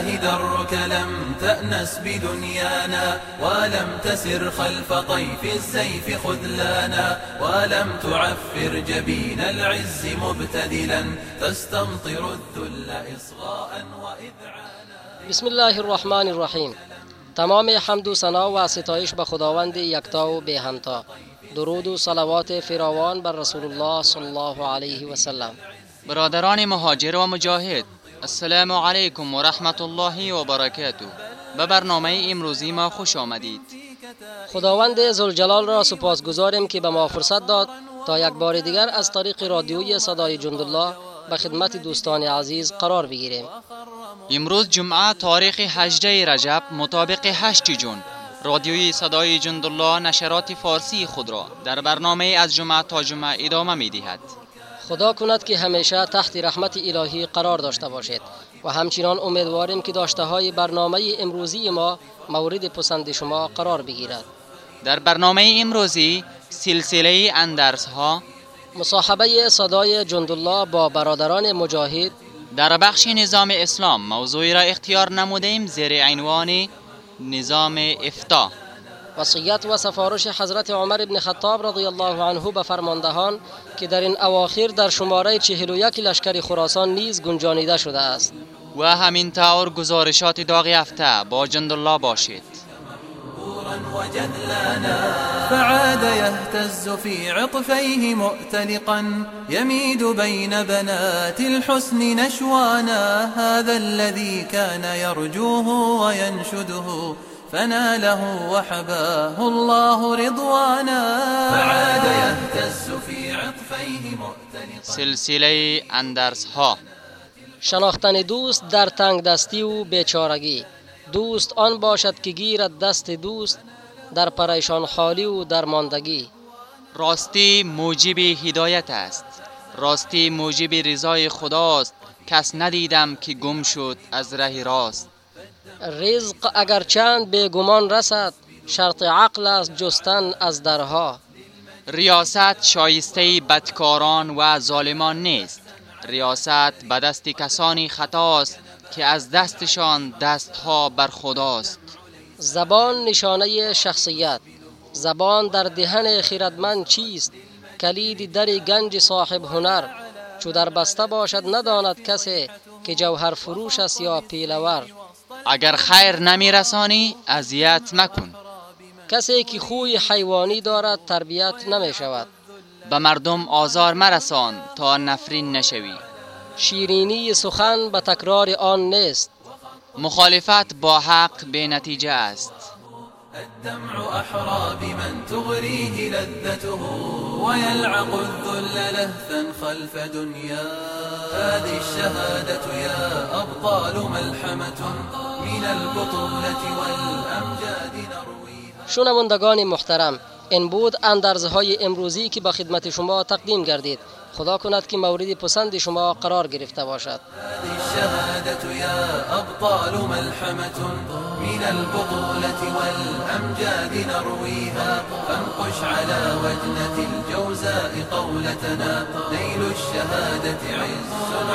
إلهي درك لم تأنس بدنيانا ولم تسر خلف طيف السيف خذلانا ولم تعفر جبين العز مبتدلا تستمطر الذل إصغاء وإذعانا. بسم الله الرحمن الرحیم تمام حمد و ثنا و ستایش به خداوند یکتا و به همتا درود و صلوات فراوان بر رسول الله صلی الله علیه و سلم. برادران مهاجر و مجاهد السلام علیکم و رحمت الله و برکاته به برنامه امروزی ما خوش آمدید. خداوند زلجلال را سپاس گذاریم که به ما فرصت داد تا یک بار دیگر از طریق رادیوی صدای جندالله به خدمت دوستان عزیز قرار بگیریم. امروز جمعه تاریخ 18 رجب مطابق 8 جون. رادیوی صدای جندالله نشرات فارسی خود را در برنامه از جمعه تا جمعه ادامه می دهد. خدا کند که همیشه تحت رحمت الهی قرار داشته باشید و همچنان امیدواریم که داشته های برنامه امروزی ما مورد پسند شما قرار بگیرد. در برنامه امروزی سلسله اندرس ها مصاحبه صدای جندالله با برادران مجاهد در بخش نظام اسلام موضوعی را اختیار نمودیم زیر عنوان نظام افتا وصیت و سفارش حضرت عمر بن خطاب رضی الله عنه به فرماندهان که در این اواخر در شماره 41 لشکر خراسان نیز گنجانیده شده است. و همین طور گزارشات داغ هفته با جندالله باشید. فعاد يهتز في عطفيه مؤتلقا. يميد بين بنات الحسن نشوانا. هذا الذي كان يرجوه وينشده. فناله وحباه الله رضوانا. فعاد يهتز في عطفيه مؤتلقا سلسله اندرس ها شناختن دوست در تنگ دستی و بیچارگی. دوست آن باشد که گیرد دست دوست در پریشان حالی و درماندگی. راستی موجب هدایت است. راستی موجب رضای خداست. کس ندیدم که گم شد از ره راست. رزق اگر چند بیگمان رسد شرط عقل است جستن از درها ریاست شایسته بدکاران و ظالمان نیست ریاست به دست کسانی خطاست که از دستشان دستها بر خداست زبان نشانه شخصیت زبان در دهن خیرتمند چیست کلید در گنج صاحب هنر چو در بسته باشد نداند کسی که جوهر فروش است یا پیلور اگر خیر نمی رسانی اذیت مکن کسی که خوی حیوانی دارد تربیت نمی شود به مردم آزار مرسان تا نفرین نشوی. شیرینی سخن به تکرار آن نیست. مخالفت با حق به نتیجه است. الدمع أحرى بمن تغريه لذته ويلعق الذل لهثا خلف دنيا. هذه الشهادة يا أبطال ملحمة من البطولة والأمجاد نرويها. شنوندگان محترم این بود اندرزهای امروزی که به خدمت شما تقدیم گردید. خدا کند که مورد پسند شما قرار گرفته باشد. من البطولة والأمجاد نرويها. فانقش على وجنة الجوزاء قولتنا نيل الشهادة عز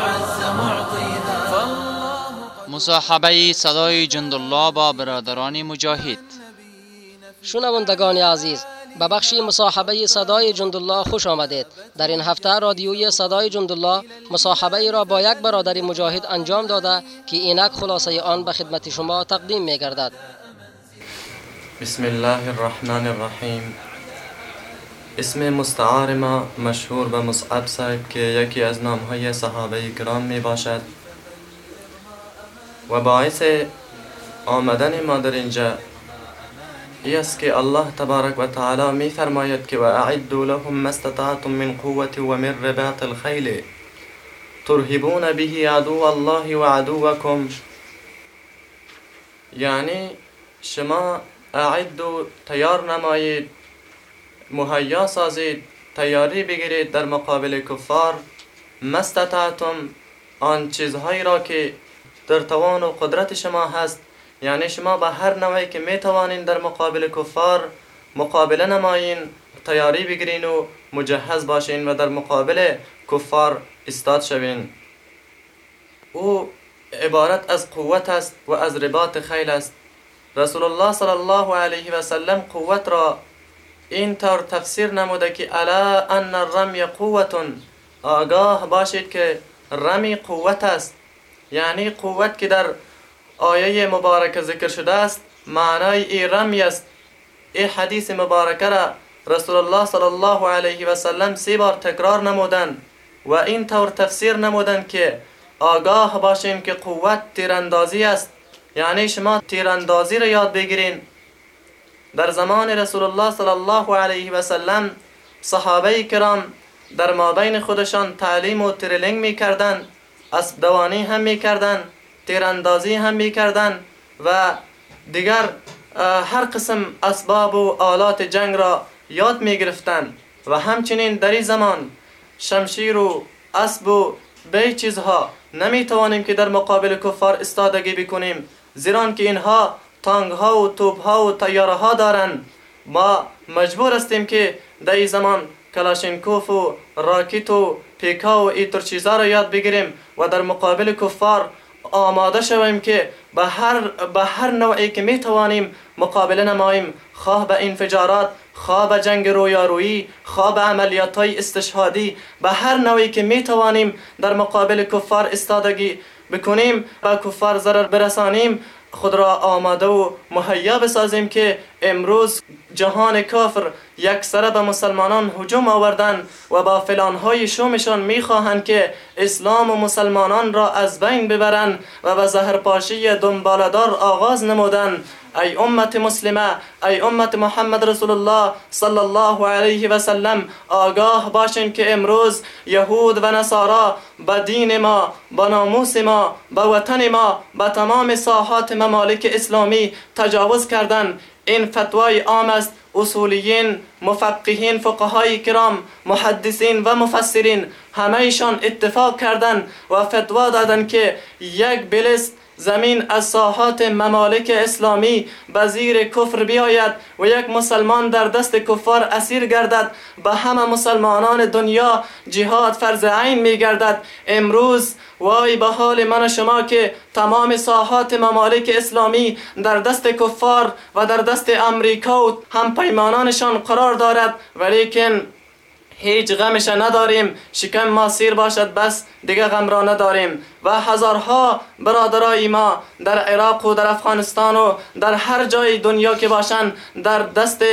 عز معطيها. فالله مصاحبه صدای جندالله با برادران مجاهد. شنوندگان عزیز به بخش مصاحبه صدای جندالله خوش آمدید. در این هفته رادیوی صدای جندالله مصاحبه را با یک برادر مجاهد انجام داده که اینک خلاصه آن به خدمت شما تقدیم می گردد بسم الله الرحمن الرحیم. اسم مستعار ما مشهور به مصعب صاحب که یکی از نامهای صحابه کرام می باشد و باعث آمدن ما در اینجا که الله تبارک و تعالی می فرماید که و اعدوا لهم ما استطعتم من قوة و من رباط الخیل ترهبون به عدو الله و عدوکم یعنی شما أعدوا تیار نمایید مهیا سازید تیاری بگیرید در مقابل کفار. ما استطعتم آن چیزهایی را که در توان و قدرت شما هست یعنی شما به هر نوعی که می توانین در مقابل کفار مقابله نمایین تیاری بگیرین و مجهز باشین و در مقابل کفار استاد شوین. او عبارت از قوت است و از رباط خیل است. رسول الله صلی الله علیه و سلم قوت را این طور تفسیر نموده که الا ان الرمی قوت آگاه باشید که رمی قوت است. یعنی قوت که در آیه مبارکه ذکر شده است. معنای ای رمی است. ای حدیث مبارکه را رسول الله صلی الله علیه و سلم سه بار تکرار نمودن و این طور تفسیر نمودن که آگاه باشیم که قوت تیراندازی است. یعنی شما تیراندازی را یاد بگیرین. در زمان رسول الله صلی الله علیه و سلم صحابه کرام در مابین خودشان تعلیم و ترلینگ می‌کردن اسب دوانی هم می‌کردن تیراندازی هم می‌کردن و دیگر هر قسم اسباب و آلات جنگ را یاد می‌گرفتن و همچنین در این زمان شمشیر و اسب و به چیزها نمی‌توانیم که در مقابل کفار استادگی بکنیم زیران که اینها تانگ ها و توپ ها و تیاره ها دارند ما مجبور هستیم که در این زمان کلاشینکوف و راکیت و پیکا و ایتر چیزها را یاد بگیریم و در مقابل کفار آماده شویم که به هر, به هر نوعی که می توانیم مقابله نماییم. خواه به انفجارات خواه به جنگ رویارویی خواه به عملیات های استشهادی به هر نوعی که می توانیم در مقابل کفار استادگی بکنیم و کفار ضرر برسانیم خود را آماده و مهیا بسازیم که امروز جهان کافر یک سره به مسلمانان هجوم آوردن و با فلانهای شومشان می‌خواهند که اسلام و مسلمانان را از بین ببرند و به زهرپاشی دنبالدار آغاز نمودن. ای امت مسلمه ای امت محمد رسول الله صلی الله علیه و سلم آگاه باشین که امروز یهود و نصارا به دین ما به ناموس ما به وطن ما به تمام ساحات ممالک اسلامی تجاوز کردن. این فتوای عام است. اصولیین مفقهین فقهای کرام محدثین و مفسرین همهشان اتفاق کردند و فتوا دادند که یک بلست زمین از ساحات ممالک اسلامی به زیر کفر بیاید و یک مسلمان در دست کفار اسیر گردد. به همه مسلمانان دنیا جهاد فرض عین می گردد. امروز وای به حال من شما که تمام ساحات ممالک اسلامی در دست کفار و در دست امریکا و هم پیمانانشان قرار دارد. ولیکن هیچ غمش نداریم. شکم ما سیر باشد بس دیگه غم را نداریم. و هزارها برادرای ما در عراق و در افغانستان و در هر جای دنیا که باشند در دست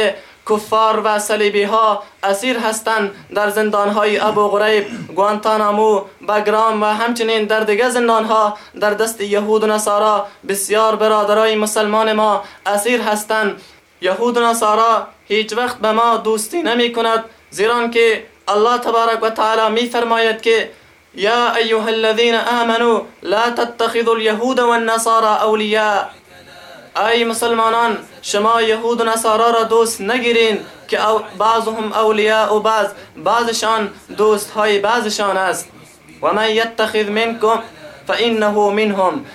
کفار و صلیبی ها اسیر هستند. در زندان های ابو غریب گوانتانامو بگرام و همچنین در دیگه زندان ها در دست یهود و نصارا بسیار برادرای مسلمان ما اسیر هستند. یهود و نصارا هیچ وقت به ما دوستی نمی کند زیران که الله تبارک و تعالی می فرماید که یا ایها الذين آمنوا لا تتخذوا اليهود والنصارى اولیاء ای مسلمانان شما یهود و نصارا را دوست نگیرین که بعضهم اولیاء و بعض بعضشان دوست های بعضشان است. و من یتخذ منکم فإنه منهم.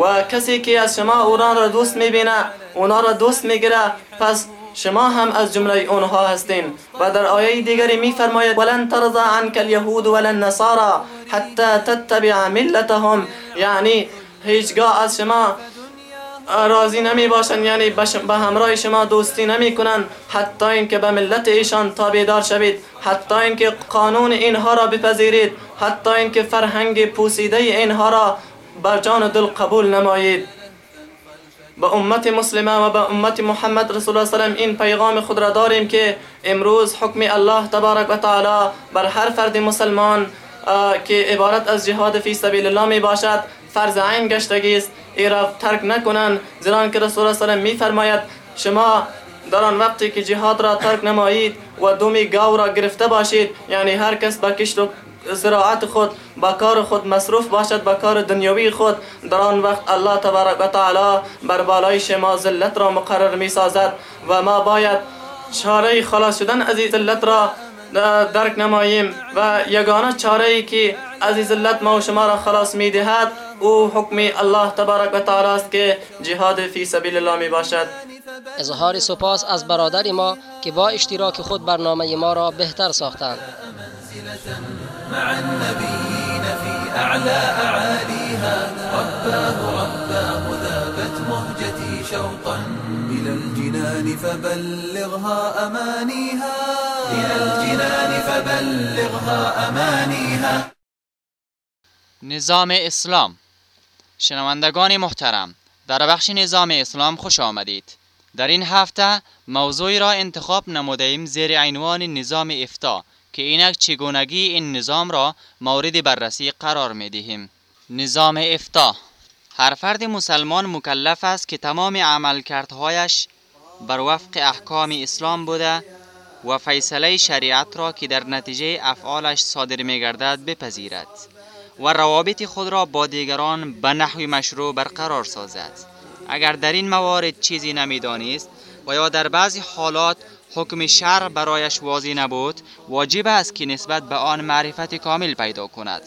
و کسی که از شما اونان را دوست میبینه اونا را دوست میگیره پس شما هم از جمله اونها هستین و در آیه دیگری میفرماید ولن ترضى عنك اليهود ولا النصارى حتى تتبع ملتهم. یعنی هیچگاه از شما راضی نمی باشن یعنی به همراه شما دوستی نمی کنن. حتی اینکه به ملت ایشان تابعدار شوید حتی اینکه قانون اینها را بپذیرید حتی اینکه فرهنگ پوسیده اینها را بر جان دل قبول نمایید. به امت مسلمه و به امت محمد رسول الله سلام این پیغام خود را داریم که امروز حکم الله تبارک و تعالی بر هر فرد مسلمان که عبارت از جهاد فی سبیل الله می باشد فرض عین گشتگی است. ای را ترک نکنند زیرا که رسول الله سلام می فرماید شما در آن وقتی که جهاد را ترک نمایید و دومی گاو را گرفته باشید یعنی هر کس با کشت و زراعت خود با کار خود مصروف باشد با کار دنیوی خود. در آن وقت الله تبارک و تعالی بر بالای شما ذلت را مقرر می سازد و ما باید چاره خلاص شدن از این ذلت را درک نماییم و یگانه چاره ای که از این ذلت ما و شما را خلاص می دهد او حکم الله تبارک و تعالی است که جهاد فی سبیل الله می باشد اظهار سپاس از برادر ما که با اشتراک خود برنامه ما را بهتر ساختند. النبيين في أعلى أعاليها. رباه رباه ذابت مهجتي شوقا. إلى الجنان فبلغها أمانيها. إلى الجنان فبلغها أمانيها. نظام اسلام. شنوندگان محترم در بخش نظام اسلام خوش آمدید. در این هفته موضوعی را انتخاب نموده ایم زیر عنوان نظام افتا که اینک چگونگی این نظام را مورد بررسی قرار می دهیم نظام افتا هر فرد مسلمان مکلف است که تمام عملکردهایش بر وفق احکام اسلام بوده و فیصله شریعت را که در نتیجه افعالش صادر می گردد بپذیرد و روابط خود را با دیگران به نحو مشروع برقرار سازد. اگر در این موارد چیزی نمی‌دانست و یا در بعضی حالات حکم شرع برایش واضح نبود واجب است که نسبت به آن معرفت کامل پیدا کند.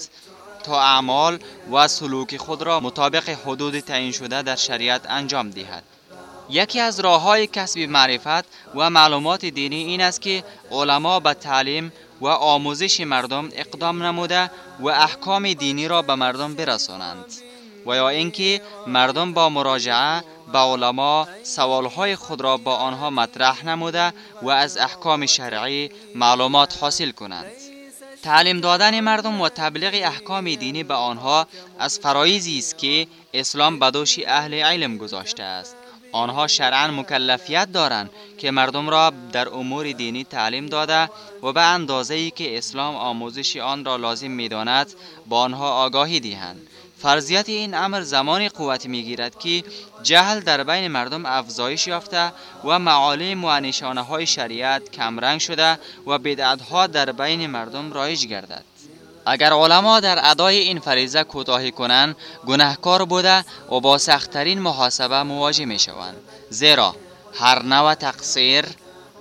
تا اعمال و سلوک خود را مطابق حدود تعیین شده در شریعت انجام دهد. یکی از راه های کسب معرفت و معلومات دینی این است که علما به تعلیم و آموزش مردم اقدام نموده و احکام دینی را به مردم برسانند. و یا اینکه مردم با مراجعه به علما سوالهای خود را با آنها مطرح نموده و از احکام شرعی معلومات حاصل کنند. تعلیم دادن مردم و تبلیغ احکام دینی به آنها از فرایزی است که اسلام به اهل علم گذاشته است. آنها شرعا مکلفیت دارند که مردم را در امور دینی تعلیم داده و به اندازه ای که اسلام آموزش آن را لازم می‌داند با آنها آگاهی دهند. فرضیت این امر زمانی قوت می‌گیرد که جهل در بین مردم افزایش یافته و معالم و نشانه های شریعت کمرنگ شده و بدعت ها در بین مردم رایج گردد. اگر علما در ادای این فریضه کوتاهی کنند گناهکار بوده و با سختترین محاسبه مواجه می شوند زیرا هر نوع تقصیر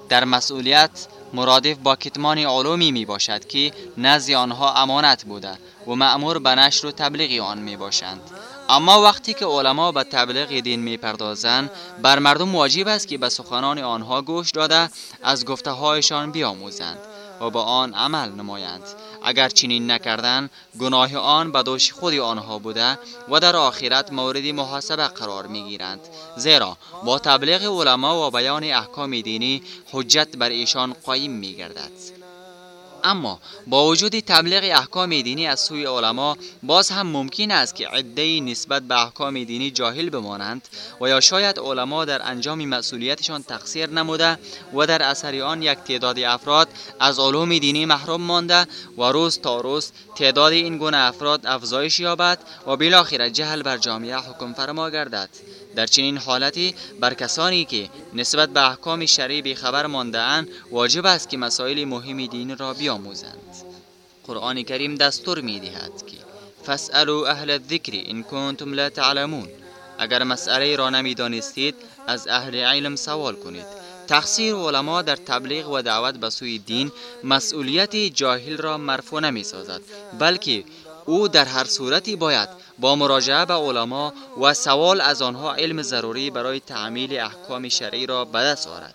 در مسئولیت مرادف با کتمان علومی می باشد که نزد آنها امانت بوده و معمور به نشر و تبلیغ آن می باشند. اما وقتی که علما به تبلیغ دین می پردازند بر مردم واجب است که به سخنان آنها گوش داده از گفته هایشان بیاموزند و با آن عمل نمایند. اگر چنین نکردند گناه آن به دوش خود آنها بوده و در آخرت مورد محاسبه قرار می گیرند زیرا با تبلیغ علما و بیان احکام دینی حجت بر ایشان قایم می گردد اما با وجود تبلیغ احکام دینی از سوی علما باز هم ممکن است که عده نسبت به احکام دینی جاهل بمانند و یا شاید علما در انجام مسئولیتشان تقصیر نموده و در اثر آن یک تعداد افراد از علوم دینی محروم مانده و روز تا روز تعداد این گونه افراد افزایش یابد و بالاخره جهل بر جامعه حکم فرما گردد. در چنین حالتی بر کسانی که نسبت به احکام شرعی خبر مانده اند واجب است که مسائل مهم دین را بیاموزند. قرآن کریم دستور می دهد که فاسالوا اهل الذکر ان کنتم لا تعلمون اگر مسئله را نمی‌دانستید از اهل علم سوال کنید. تقصیر علما در تبلیغ و دعوت به سوی دین مسئولیت جاهل را مرفوع نمی سازد بلکه او در هر صورتی باید با مراجعه به علما و سوال از آنها علم ضروری برای تعمیل احکام شرعی را به دست آورد.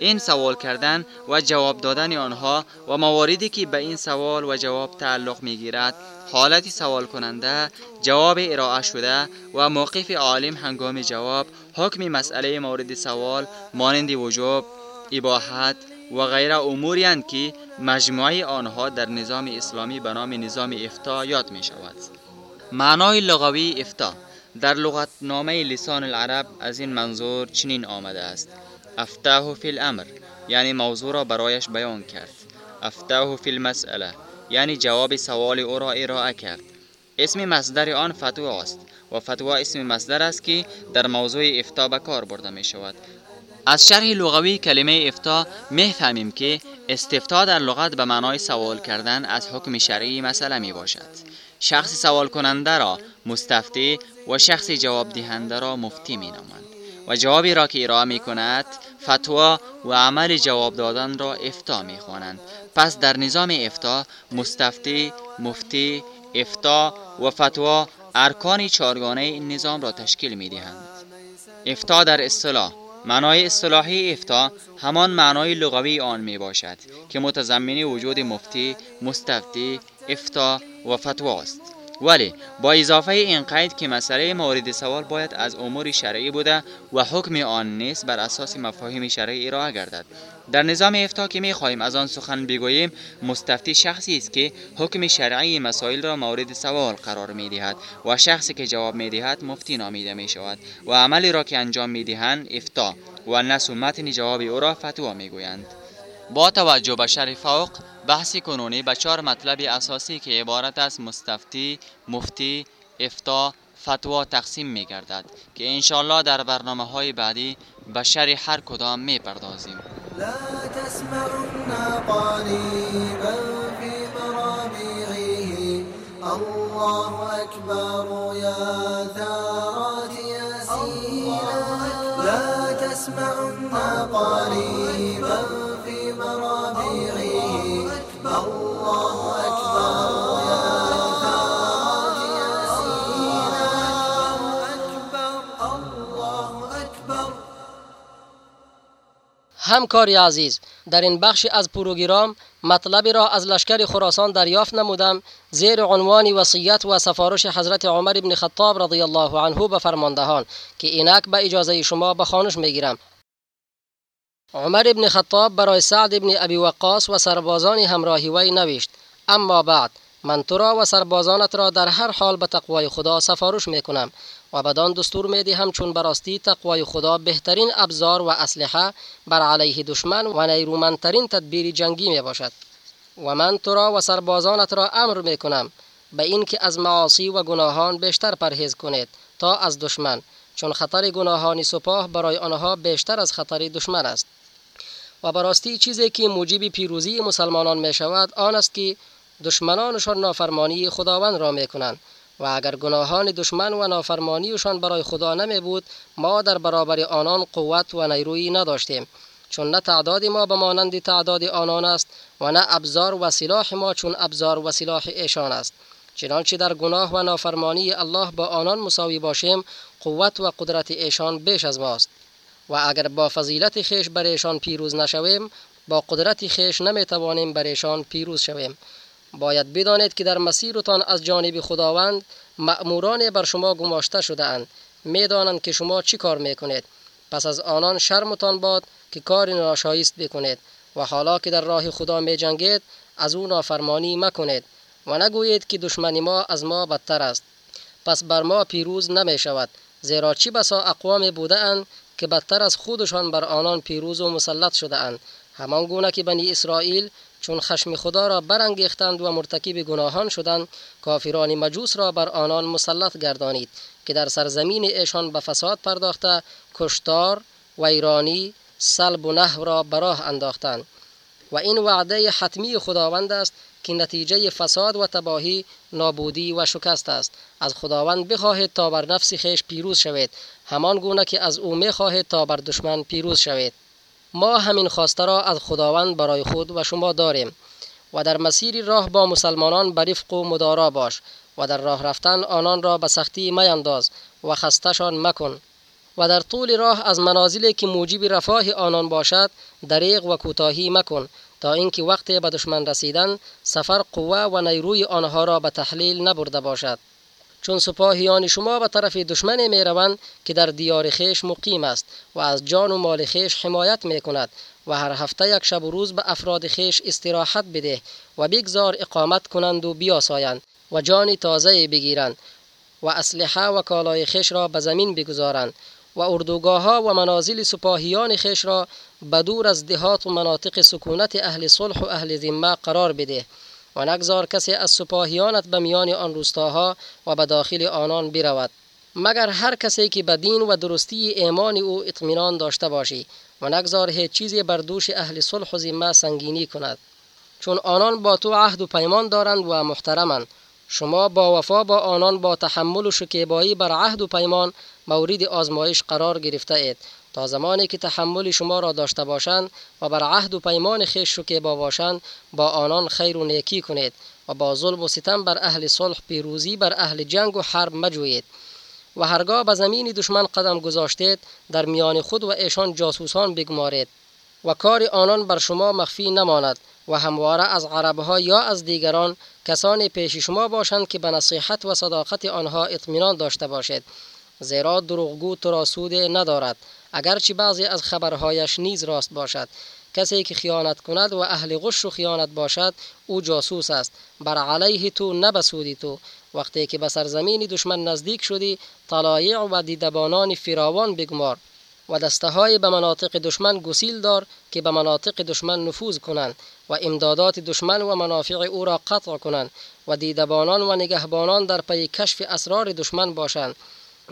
این سوال کردن و جواب دادن آنها و مواردی که به این سوال و جواب تعلق می گیرد حالت سوال کننده جواب ارائه شده و موقف عالم هنگام جواب حکم مسئله مورد سوال مانند وجوب اباحت و غیره اموری که مجموعه آنها در نظام اسلامی به نام نظام افتا یاد می شود معنای لغوی افتا در لغتنامه لسان العرب از این منظور چنین آمده است افتاه فی الامر یعنی موضوع را برایش بیان کرد. افتاه فی المسئله یعنی جواب سوال او را ارائه کرد. اسم مصدر آن فتوا است و فتوا اسم مصدر است که در موضوع افتا به کار برده می شود از شرح لغوی کلمه افتا می‌فهمیم که استفتا در لغت به معنای سوال کردن از حکم شرعی مسئله می باشد. شخص سوال کننده را مستفتی و شخص جواب دهنده را مفتی می نامند. و جوابی را که ارائه می کند فتوا و عمل جواب دادن را افتا می خوانند. پس در نظام افتا مستفتی مفتی افتا و فتوا ارکان چارگانه این نظام را تشکیل می دهند. افتا در اصطلاح معنای اصطلاحی افتا همان معنای لغوی آن می باشد که متضمن وجود مفتی، مستفتی، افتا و فتوا است. ولی با اضافه این قید که مسئله مورد سوال باید از امور شرعی بوده و حکم آن نیست بر اساس مفاهیم شرعی ارائه گردد. در نظام افتا که می خواهیم از آن سخن بگوییم مستفتی شخصی است که حکم شرعی مسائل را مورد سوال قرار می دهد و شخصی که جواب می دهد مفتی نامیده می شود و عملی را که انجام می دهند افتا و نس و متن جواب او را فتوا می گویند. با توجه به شرح فوق بحث کنونی به چهار مطلب اساسی که عبارت از مستفتی، مفتی، افتا، فتوا تقسیم می گردد که انشالله در برنامه های بعدی به شرح هر کدام می پردازیم. لا تسمعن قريبا في مرابعه الله أكبر يا ثارات ياسين. لا تسمعن قريبا همکاری عزیز در این بخش از پروگرام مطلبی را از لشکر خراسان دریافت نمودم زیر عنوان وصیت و سفارش حضرت عمر ابن خطاب رضی الله عنه به فرماندهان که اینک به اجازه شما به خانش می‌گیرم. عمر ابن خطاب برای سعد ابن ابی وقاص و سربازان همراهی وی نوشت اما بعد من تو را و سربازانت را در هر حال به تقوای خدا سفارش می کنم و بدان دستور می دهم چون براستی تقوای خدا بهترین ابزار و اسلحه بر علیه دشمن و نیرومندترین تدبیر جنگی می باشد و من تو را و سربازانت را امر می کنم به اینکه از معاصی و گناهان بیشتر پرهیز کنید تا از دشمن چون خطر گناهان سپاه برای آنها بیشتر از خطر دشمن است. و براستی چیزی که موجب پیروزی مسلمانان می شود آن است که دشمنانشان نافرمانی خداوند را می کنند و اگر گناهان دشمن و نافرمانیشان برای خدا نمی بود ما در برابر آنان قوت و نیرویی نداشتیم. چون نه تعداد ما به مانند تعداد آنان است و نه ابزار و سلاح ما چون ابزار و سلاح ایشان است. چنانچه در گناه و نافرمانی الله با آنان مساوی باشیم قوت و قدرت ایشان بیش از ماست. و اگر با فضیلت خیش بر ایشان پیروز نشویم با قدرت خیش نمی توانیم بر ایشان پیروز شویم. باید بدانید که در مسیرتان از جانب خداوند مأموران بر شما گماشته شده اند می‌دانند که شما چی کار می‌کنید. پس از آنان شرمتان باد که کار ناشایست بکنید و حالا که در راه خدا می جنگید از او نافرمانی مکنید و نگویید که دشمن ما از ما بدتر است. پس بر ما پیروز نمی شود زیرا چی بسا اقوام بوده اند که بدتر از خودشان بر آنان پیروز و مسلط شده اند همان گونه که بنی اسرائیل چون خشم خدا را برانگیختند و مرتکب گناهان شدند کافران مجوس را بر آنان مسلط گردانید که در سرزمین ایشان به فساد پرداخته کشتار ویرانی سلب و نحو را براه انداختند. و این وعده حتمی خداوند است که نتیجه فساد و تباهی نابودی و شکست است. از خداوند بخواهید تا بر نفس خیش پیروز شوید. همان گونه که از او می‌خواهید تا بر دشمن پیروز شوید. ما همین خواسته را از خداوند برای خود و شما داریم و در مسیر راه با مسلمانان برفق و مدارا باش و در راه رفتن آنان را به سختی میانداز و خستشان مکن و در طول راه از منازلی که موجب رفاه آنان باشد دریغ و کوتاهی مکن تا اینکه وقت به دشمن رسیدن سفر قوه و نیروی آنها را به تحلیل نبرده باشد. چون سپاهیان شما به طرف دشمن می روند که در دیار خیش مقیم است و از جان و مال خیش حمایت می کند و هر هفته یک شب و روز به افراد خیش استراحت بده و بگذار اقامت کنند و بیاسایند و جان تازه بگیرند و اسلحه و کالای خیش را به زمین بگذارند و اردوگاه ها و منازل سپاهیان خیش را بدور از دهات و مناطق سکونت اهل صلح و اهل ذمه قرار بده. و نگذار کسی از سپاهیانت به میان آن روستاها و به داخل آنان برود. مگر هر کسی که به دین و درستی ایمان او اطمینان داشته باشی و نگذار هیچ چیزی بر دوش اهل صلح و ذمه سنگینی کند. چون آنان با تو عهد و پیمان دارند و محترمند. شما با وفا با آنان با تحمل و شکیبایی بر عهد و پیمان مورد آزمایش قرار گرفته اید. تا زمانی که تحمل شما را داشته باشند و بر عهد و پیمان خیش شکیبا باشند با آنان خیر و نیکی کنید و با ظلم و ستم بر اهل صلح پیروزی بر اهل جنگ و حرب مجوید و هرگاه به زمین دشمن قدم گذاشتید در میان خود و ایشان جاسوسان بگمارید و کار آنان بر شما مخفی نماند و همواره از عربها یا از دیگران کسانی پیش شما باشند که به نصیحت و صداقت آنها اطمینان داشته باشید زیرا دروغگو تو را سود ندارد اگرچه بعضی از خبرهایش نیز راست باشد. کسی که خیانت کند و اهل غش و خیانت باشد او جاسوس است. بر علیه تو نه سودی تو. وقتی که به سرزمین دشمن نزدیک شدی طلایع و دیدبانان فراوان بگمار و دسته های به مناطق دشمن گسیل دار که به مناطق دشمن نفوذ کنند و امدادات دشمن و منافع او را قطع کنند و دیدبانان و نگهبانان در پی کشف اسرار دشمن باشند.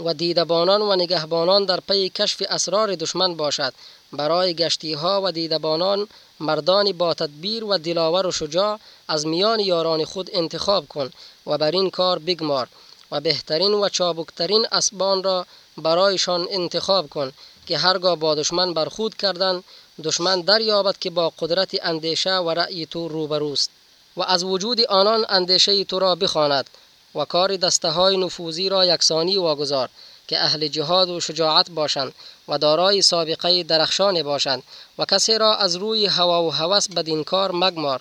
و دیدبانان و نگهبانان در پی کشف اسرار دشمن باشد. برای گشتی ها و دیدبانان مردان با تدبیر و دلاور و شجاع از میان یاران خود انتخاب کن و بر این کار بگمار و بهترین و چابکترین اسبان را برایشان انتخاب کن که هرگاه با دشمن برخود کردن دشمن دریابد که با قدرت اندیشه و رأی تو روبروست و از وجود آنان اندیشه تو را بخواند. و کار دسته های نفوذی را یکسانی واگذار که اهل جهاد و شجاعت باشند و دارای سابقه درخشان باشند و کسی را از روی هوا و هوس بدین کار مگمار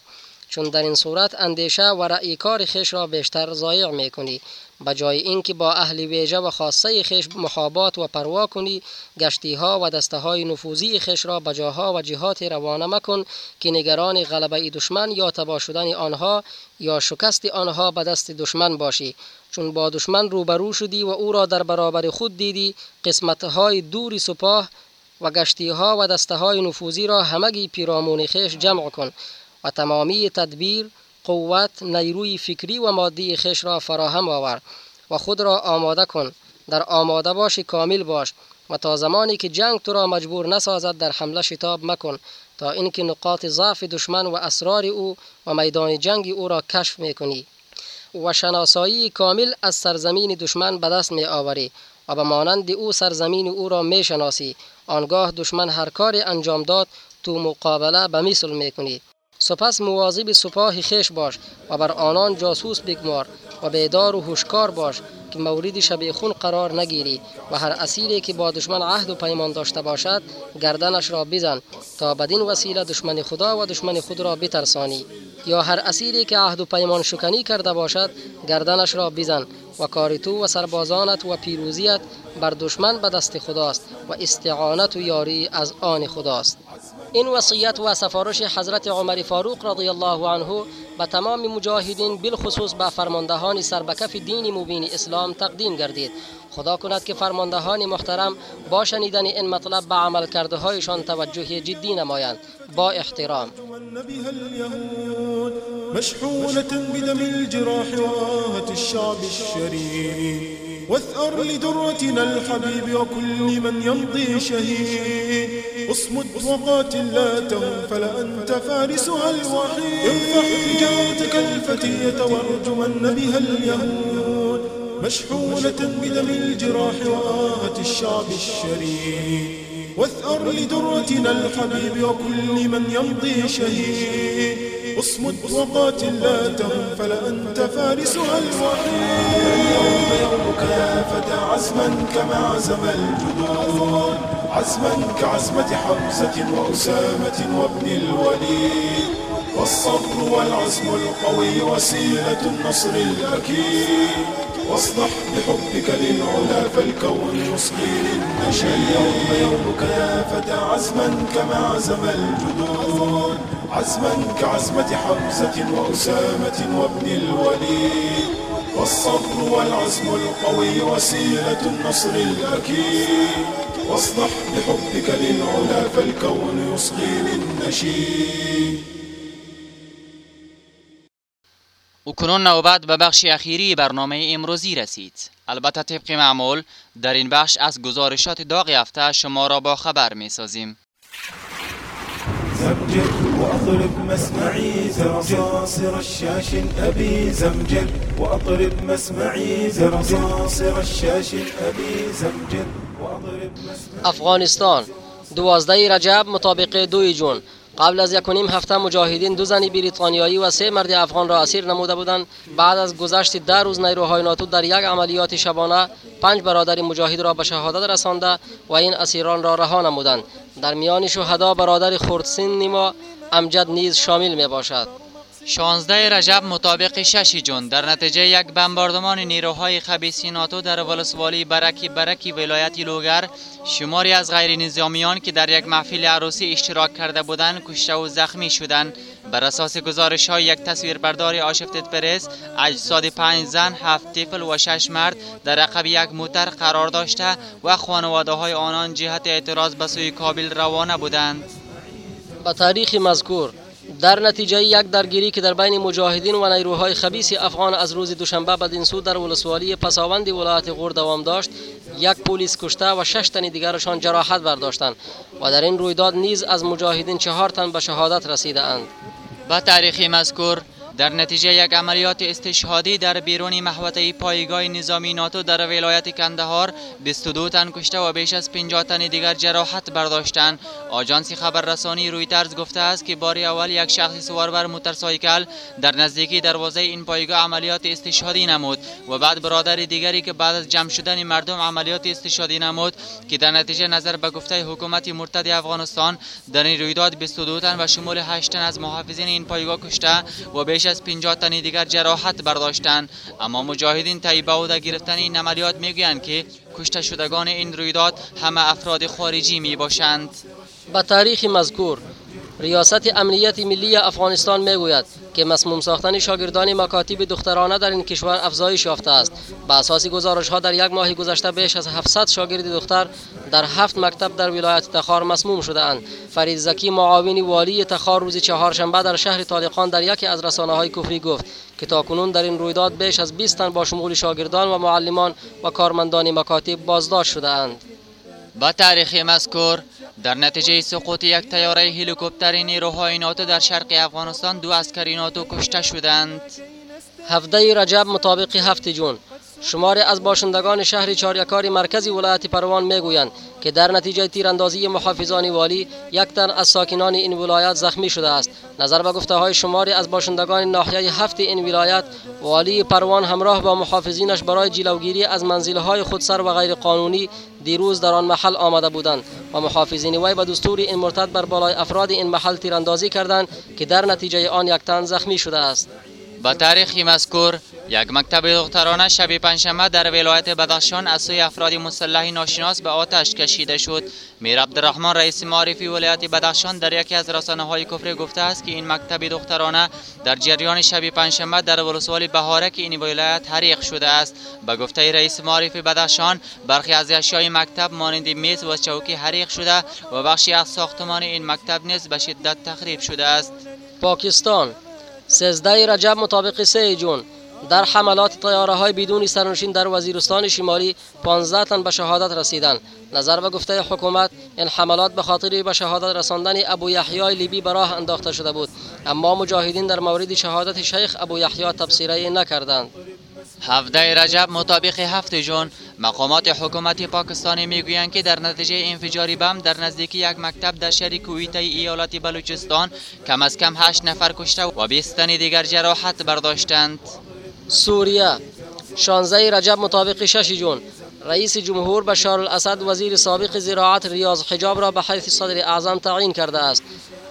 چون در این صورت اندیشه و رأی کار خیش را بیشتر ضایع می کنی به جای اینکه با اهل ویژه و خاصه خیش محابات و پروا کنی گشتی ها و دسته های نفوذی خیش را به جاها و جهات روانه مکن که نگران غلبه دشمن یا تباه شدن آنها یا شکست آنها به دست دشمن باشی. چون با دشمن روبرو شدی و او را در برابر خود دیدی قسمت های دوری سپاه و گشتی ها و دسته های نفوذی را همگی پیرامون خیش جمع کن و تمامی تدبیر قوت نیروی فکری و مادی خیش را فراهم آور و خود را آماده کن. در آماده باش کامل باش و تا زمانی که جنگ تو را مجبور نسازد در حمله شتاب مکن. تا اینکه نقاط ضعف دشمن و اسرار او و میدان جنگ او را کشف می‌کنی. و شناسایی کامل از سرزمین دشمن به دست می آوری و به مانند او سرزمین او را می شناسی آنگاه دشمن هر کار انجام داد تو مقابله به مثل می کنی سپس مواظب سپاه خیش باش و بر آنان جاسوس بگمار و بیدار و هوشکار باش که مورد شبیخون قرار نگیری و هر اسیری که با دشمن عهد و پیمان داشته باشد گردنش را بزن تا بدین وسیله دشمن خدا و دشمن خود را بترسانی. یا هر اسیری که عهد و پیمان شکنی کرده باشد گردنش را بزن و کار تو و سربازانت و پیروزیت بر دشمن به دست خداست و استعانت و یاری از آن خداست. این وصیت و سفارش حضرت عمر فاروق رضی الله عنه به تمام مجاهدین بالخصوص به فرماندهان سربکف دین مبین اسلام تقدیم گردید. خدا کند که فرماندهان محترم با شنیدن این مطلب به عمل کرده هایشان توجه جدی نمایند. با احترام. مشحونة بدم الجراح وآهة الشعب واثأر لدرتنا الحبيب وكل من يمضي شهيد. اصمد وقاتل لا تهم فلأنت فارسها الوحيد. انفح حجارتك الفتية وارجمن بها اليهود. مشحونة بدم الجراح وآهة الشعب الشريف واثأر لدرتنا الحبيب وكل من يمضي شهيد. اصمد وقاتل لا تهم فلأنت فارسها الوحيد. يومك يا فتى عزما كما عزم الجدود عزما كعزمة حمزة وأسامة وابن الوليد. والصبر والعزم القوي وسيلة النصر الأكيد. واصلح بحبك للعلا فالكون يصغي للنشيد. يومك يا فتى عزما كما عزم الجدود عزما كعزمة حمزة وأسامة وابن الوليد. والصبر والعزم القوي وسيلة النصر الأكيد. واصلح بحبك للعلا فالكون يصغي للنشيد. و کنون نوبت به بخش اخیری برنامه امروزی رسید. البته طبق معمول در این بخش از گزارشات داغ هفته شما را با خبر می سازیم وأطرب مسمعي زرصاصر الشاش أبي زمجر وأطرب مسمعي زرصاصر الشاش أبي زمجر افغانستان. دوازده رجب مطابق دوی جون. قبل از یک نیم هفته مجاهدین دو زنی بریتانیایی و سه مرد افغان را اسیر نموده بودند. بعد از گذشت ده روز نیروهای ناتو در یک عملیات شبانه پنج برادر مجاهد را به شهادت رسانده و این اسیران را رها نمودند. در میان شهدا برادر خردسین نیما امجد نیز شامل می باشد 16 رجب مطابق 6 جون. در نتیجه یک بمباردمان نیروهای خبیسی ناتو در ولسوالی برکی برکی ولایت لوگر شماری از غیر نظامیان که در یک محفل عروسی اشتراک کرده بودند کشته و زخمی شدند. بر اساس گزارش های یک تصویر برداری آشفتت پرس اجساد پنج زن هفت طفل و شش مرد در عقب یک موتر قرار داشته و خانواده های آنان جهت اعتراض به سوی کابل روانه بودند. به تاریخ مذکور. در نتیجه یک درگیری که در بین مجاهدین و نیروهای خبیس افغان از روز دوشنبه بدین سو در ولسوالی پساوند ولایت غور دوام داشت یک پلیس کشته و شش تن دیگرشان جراحت برداشتند و در این رویداد نیز از مجاهدین چهار تن به شهادت رسیده اند با تاریخ مذکور در نتیجه یک عملیات استشهادی در بیرون محوطه پایگاه نظامی ناتو در ولایت کندهار 22 تن کشته و بیش از 50 تن دیگر جراحت برداشتند. آژانس خبررسانی رویترز گفته است که بار اول یک شخص سوار بر موتورسایکل در نزدیکی دروازه این پایگاه عملیات استشهادی نمود و بعد برادر دیگری که بعد از جمع شدن مردم عملیات استشهادی نمود که در نتیجه نظر به گفته حکومت مرتد افغانستان در این رویداد 22 تن و شمول 8 تن از محافظین این پایگاه کشته و بیش از 50 تن دیگر جراحت برداشتند اما مجاهدین طیبه و در گرفتن این عملیات می‌گویند که کشته شدگان این رویداد همه افراد خارجی می باشند به تاریخ مذکور ریاست امنیت ملی افغانستان می‌گوید که مسموم ساختن شاگردان مکاتب دخترانه در این کشور افزایش یافته است. به اساس گزارش ها در یک ماه گذشته بیش از 700 شاگرد دختر در هفت مکتب در ولایت تخار مسموم شده اند فرید زکی معاون والی تخار روز چهارشنبه در شهر طالقان در یکی از رسانه های کفری گفت که تاکنون در این رویداد بیش از 20 تن با شمول شاگردان و معلمان و کارمندان مکاتب بازداشت شده اند با تاریخ مذکور در نتیجه سقوط یک تیاره هلیکوپتر نیروهای ناتو در شرق افغانستان دو اسکری ناتو کشته شدند هفته رجب مطابق هفت جون شماری از باشندگان شهر چاریکار مرکزی ولایت پروان می‌گویند که در نتیجه تیراندازی محافظان والی یک تن از ساکنان این ولایت زخمی شده است. نظر به گفته های شماری از باشندگان ناحیه هفت این ولایت والی پروان همراه با محافظینش برای جلوگیری از منزل خود سر و غیر قانونی دیروز در آن محل آمده بودند. و محافظین وی به دستور این مرتد بر بالای افراد این محل تیراندازی کردند که در نتیجه آن یک تن زخمی شده است. با تاریخ مذکور یک مکتب دخترانه شب پنجشنبه در ولایت بدخشان از سوی افراد مسلح ناشناس به آتش کشیده شد. میر عبدالرحمن رئیس معرفی ولایت بدخشان در یکی از رسانه های کفری گفته است که این مکتب دخترانه در جریان شب پنجشنبه در ولسوالی بهارک این ولایت حریق شده است. به گفته رئیس معرفی بدخشان برخی از اشیای مکتب مانند میز و چوکی حریق شده و بخشی از ساختمان این مکتب نیز به شدت تخریب شده است. پاکستان 13 رجب مطابق 3 جون. در حملات طیاره های بدون سرنشین در وزیرستان شمالی 15 تن به شهادت رسیدند. نظر به گفته حکومت این حملات به خاطر به شهادت رساندن ابو یحیی لیبی به راه انداخته شده بود. اما مجاهدین در مورد شهادت شیخ ابو یحیی تبصیره نکردند. 17 رجب مطابق هفت جون مقامات حکومت پاکستانی می‌گویند که در نتیجه انفجاری بم در نزدیکی یک مکتب در شهر کویته ایالت بلوچستان کم از کم 8 نفر کشته و 20 دیگر جراحت برداشتند. سوریه 16 رجب مطابق 6 جون رئیس جمهور بشار الاسد وزیر سابق زراعت ریاض حجاب را به حیث صدر اعظم تعیین کرده است.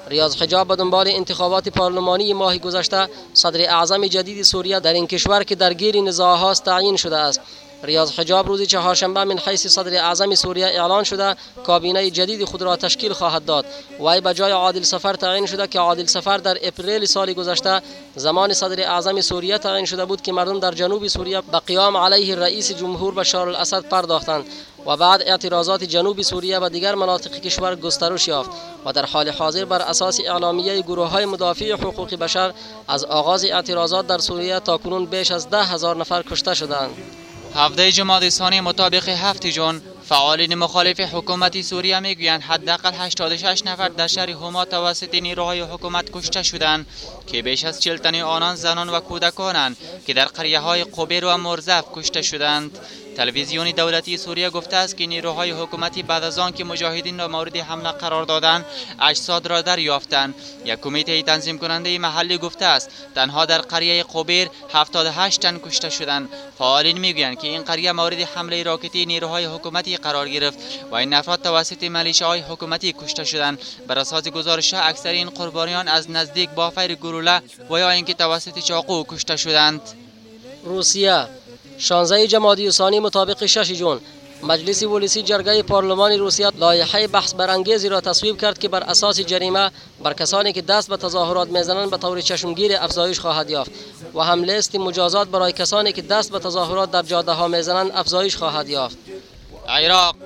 ریاض حجاب به دنبال انتخابات پارلمانی ماه گذشته صدر اعظم جدید سوریه در این کشور که درگیر نزاعات تعیین شده است. ریاض حجاب روز چهارشنبه من حیث صدر اعظم سوریه اعلان شده کابینه جدید خود را تشکیل خواهد داد. وی به جای عادل سفر تعیین شده که عادل سفر در اپریل سال گذشته زمان صدر اعظم سوریه تعیین شده بود که مردم در جنوب سوریه به قیام علیه رئیس جمهور بشار الاسد پرداختند و بعد اعتراضات جنوب سوریه و دیگر مناطق کشور گسترش یافت و در حال حاضر بر اساس اعلامیه گروه های مدافع حقوق بشر از آغاز اعتراضات در سوریه تا کنون بیش از ده هزار نفر کشته شدند هفته جمادی ثانی مطابق هفت جون فعالین مخالف حکومت سوریه می‌گویند حداقل 86 نفر در شهر هما توسط نیروهای حکومت کشته شدند که بیش از 40 تن آنان زنان و کودکانند که در قریه های قبیر و مرزف کشته شدند. تلویزیون دولتی سوریه گفته است که نیروهای حکومتی بعد از آن که مجاهدین را مورد حمله قرار دادند اجساد را دریافتند. یک کمیته تنظیم کننده محلی گفته است تنها در قریه قبیر 78 تن کشته شدند. فعالین می‌گویند که این قریه مورد حمله راکتی نیروهای حکومتی قرار گرفت و این افراد توسط های حکومتی کشته شدند. بر اساس گزارش اکثر این قربانیان از نزدیک با فیر گلوله و یا اینکه توسط چاقو کشته شدند. روسیه 16 جمادی ثانی مطابق 6 جون. مجلس ولسی جرگه پارلمان روسیه لایحه بحث برانگیزی را تصویب کرد که بر اساس جریمه بر کسانی که دست به تظاهرات می‌زنند به طور چشمگیر افزایش خواهد یافت و هم لیست مجازات برای کسانی که دست به تظاهرات در جاده ها می‌زنند افزایش خواهد یافت. عراق.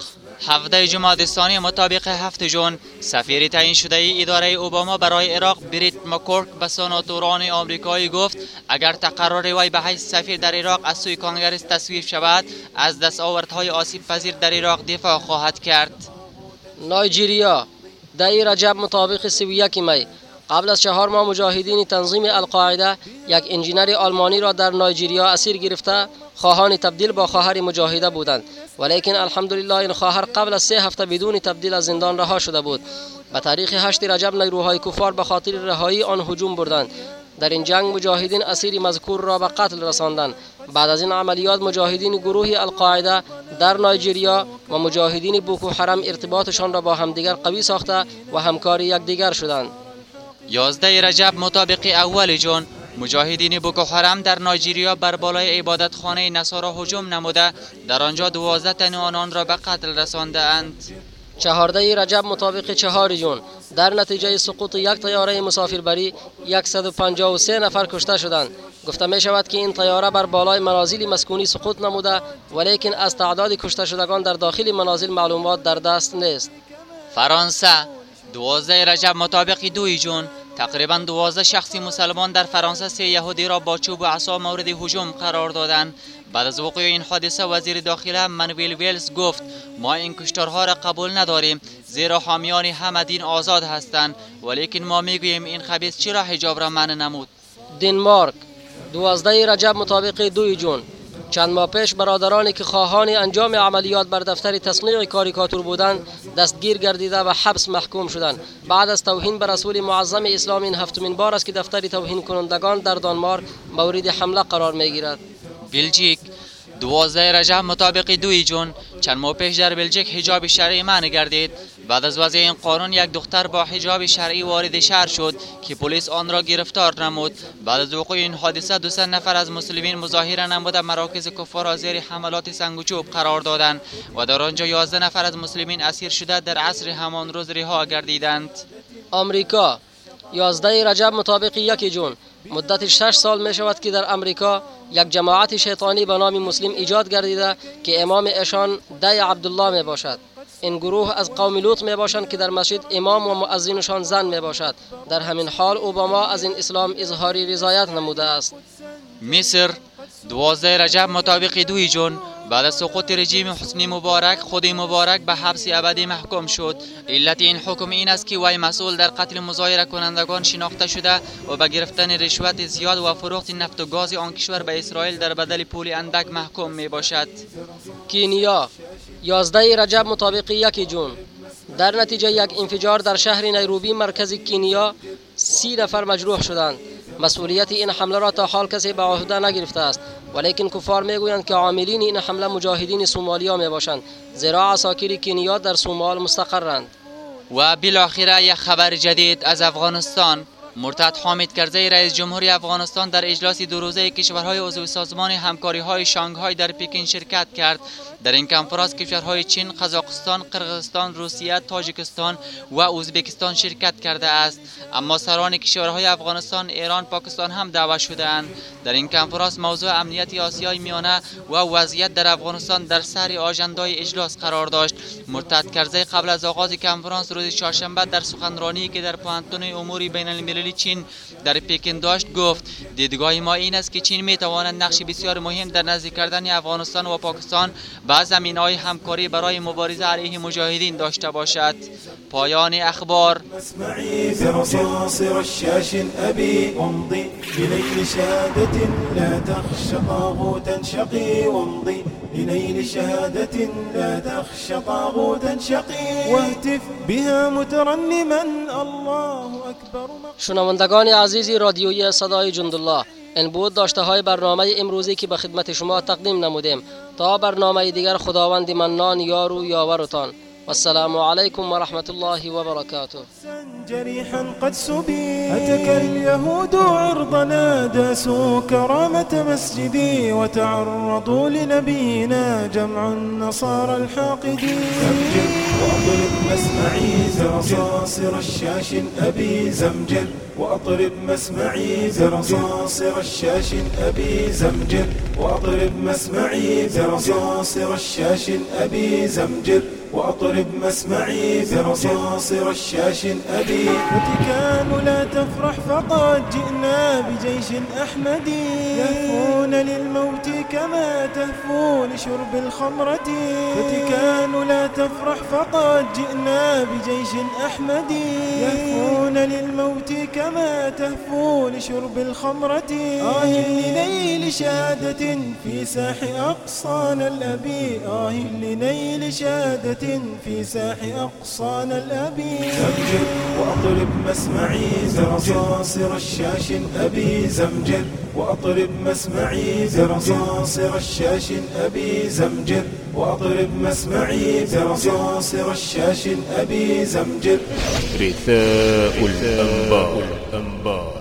هفته جمادستانی مطابق هفت جون سفیر تعیین شده ای اداره اوباما برای عراق بریت مکورک به سناتوران آمریکایی گفت اگر تقرر وی به حیث سفیر در عراق از سوی کانگرس تصویب شود از دستاوردهای آسیب پذیر در عراق دفاع خواهد کرد. نایجیریا دهی رجب مطابق 31 می قبل از چهار ماه مجاهدین تنظیم القاعده یک انجینر آلمانی را در نایجیریا اسیر گرفته خواهان تبدیل با خواهر مجاهده بودند. ولیکن الحمدلله این خواهر قبل از سه هفته بدون تبدیل از زندان رها شده بود. به تاریخ 8 رجب نیروهای کفار به خاطر رهایی آن هجوم بردند. در این جنگ مجاهدین اسیر مذکور را به قتل رساندند. بعد از این عملیات مجاهدین گروه القاعده در نایجیریا و مجاهدین بوکو حرم ارتباطشان را با همدیگر قوی ساخته و همکاری یکدیگر شدند. 11 رجب مطابق اول جون مجاهدین بوکو حرم در نایجیریا بر بالای عبادت خانه نصارا هجوم نموده. در آنجا دوازده تن آنان را به قتل رسانده اند چهارده رجب مطابق چهار جون در نتیجه سقوط یک طیاره مسافربری 153 نفر کشته شدند. گفته می شود که این طیاره بر بالای منازل مسکونی سقوط نموده ولیکن از تعداد کشته شدگان در داخل منازل معلومات در دست نیست. فرانسه دوازده رجب مطابق دوی جون. تقریبا دوازده شخصی مسلمان در فرانسه سه یهودی را با چوب و عصا مورد هجوم قرار دادند بعد از وقوع این حادثه وزیر داخله منویل ویلز گفت ما این کشتارها را قبول نداریم زیرا حامیان همه دین آزاد هستند. ولیکن ما می‌گوییم این خبیث چرا حجاب را منع نمود؟ دنمارک دوازده رجب مطابق دوی جون. چند ماه پیش برادرانی که خواهان انجام عملیات بر دفتر تصنیع کاریکاتور بودند دستگیر گردیده و حبس محکوم شدند. بعد از توهین بر رسول معظم اسلام این هفتمین بار است که دفتر توهین کنندگان در دانمارک مورد حمله قرار می گیرد بلژیک دوازده رجب مطابق دوی جون چند ماه پیش در بلژیک حجاب شرعی منع گردید. بعد از وضع این قانون یک دختر با حجاب شرعی وارد شهر شد که پلیس آن را گرفتار نمود. بعد از وقوع این حادثه دو نفر از مسلمین مظاهره نموده مراکز کفار را زیر حملات سنگ و چوب قرار دادند و در آنجا 11 نفر از مسلمین اسیر شده در عصر همان روز رها گردیدند. آمریکا 11 رجب مطابق یک جون مدت 6 سال می شود که در امریکا یک جماعت شیطانی به نام مسلم ایجاد گردیده که امام ایشان دی عبدالله می باشد. این گروه از قوم لوط می باشند که در مسجد امام و مؤذنشان زن می باشد در همین حال اوباما از این اسلام اظهاری رضایت نموده است. مصر دوازده رجب مطابق دوی جون بعد از سقوط رژیم حسنی مبارک خود مبارک به حبس ابدی محکوم شد. علت این حکم این است که وی مسئول در قتل مظاهره کنندگان شناخته شده و به گرفتن رشوت زیاد و فروخت نفت و گاز آن کشور به اسرائیل در بدل پول اندک محکوم می باشد کینیا 11 رجب مطابق یک جون. در نتیجه یک انفجار در شهر نیروبی مرکز کینیا سی نفر مجروح شدند. مسئولیت این حمله را تا حال کسی به عهده نگرفته است. ولیکن کفار می‌گویند که عاملین این حمله مجاهدین سومالیا می باشند زیرا عساکر کینیا در سومال مستقرند. و بالاخره یک خبر جدید از افغانستان. مرتد حامد کرزی رئیس جمهوری افغانستان در اجلاس دو روزه کشورهای عضو سازمان همکاری های شانگهای در پکین شرکت کرد. در این کنفرانس کشورهای چین، قزاقستان، قرغیزستان، روسیه، تاجیکستان و ازبکستان شرکت کرده است. اما سران کشورهای افغانستان، ایران، پاکستان هم دعوت شده اند در این کنفرانس موضوع امنیت آسیای میانه و وضعیت در افغانستان در سر آژندای اجلاس قرار داشت. مرتد کرزی قبل از آغاز کنفرانس روز چهارشنبه در سخنرانی که در پانتون امور بین المللی چین در پکن داشت گفت دیدگاه ما این است که چین می تواند نقش بسیار مهم در نزدیک کردن افغانستان و پاکستان و زمین های همکاری برای مبارزه علیه مجاهدین داشته باشد. پایان اخبار. لنيل شهادة لا تخشى طاغوتا شقي واهتف بها مترنما الله أكبر شنوندگان عزیزی رادیوی صدای جندالله این بود داشته های برنامه امروزی که به خدمت شما تقدیم نمودیم. تا برنامه دیگر خداوند منان یارو یاورتان والسلام عليكم ورحمة الله وبركاته. جريحا قد سبي أتك اليهود عرضنا داسوا كرامة مسجدي وتعرضوا لنبينا جمع النصارى الحاقدين. زمجر وأضرب مسمعي زرصاصر الشاش أبي زمجر وأطرب مسمعي برصاصر الشاش أبي زمجر وأطرب مسمعي برصاصر الشاش أبي زمجر وأطرب مسمعي برصاص رشاش أبي فتكان لا تفرح فقد جئنا بجيش أحمدي. يهفون للموت كما تهفو لشرب الخمرة. فتكان لا تفرح فقد جئنا بجيش أحمدي يهفون للموت كما تهفو لشرب الخمرة. آه لنيل شهادة في ساح أقصانا الأبي آه لنيل شهادة في ساح أقصانا الأبي زمجر وأطرب مسمعي برصاص رشاش أبي زمجر وأطرب مسمعي برصاص رشاش أبي زمجر وأطرب مسمعي برصاص رشاش أبي زمجر. رثاء الأنبار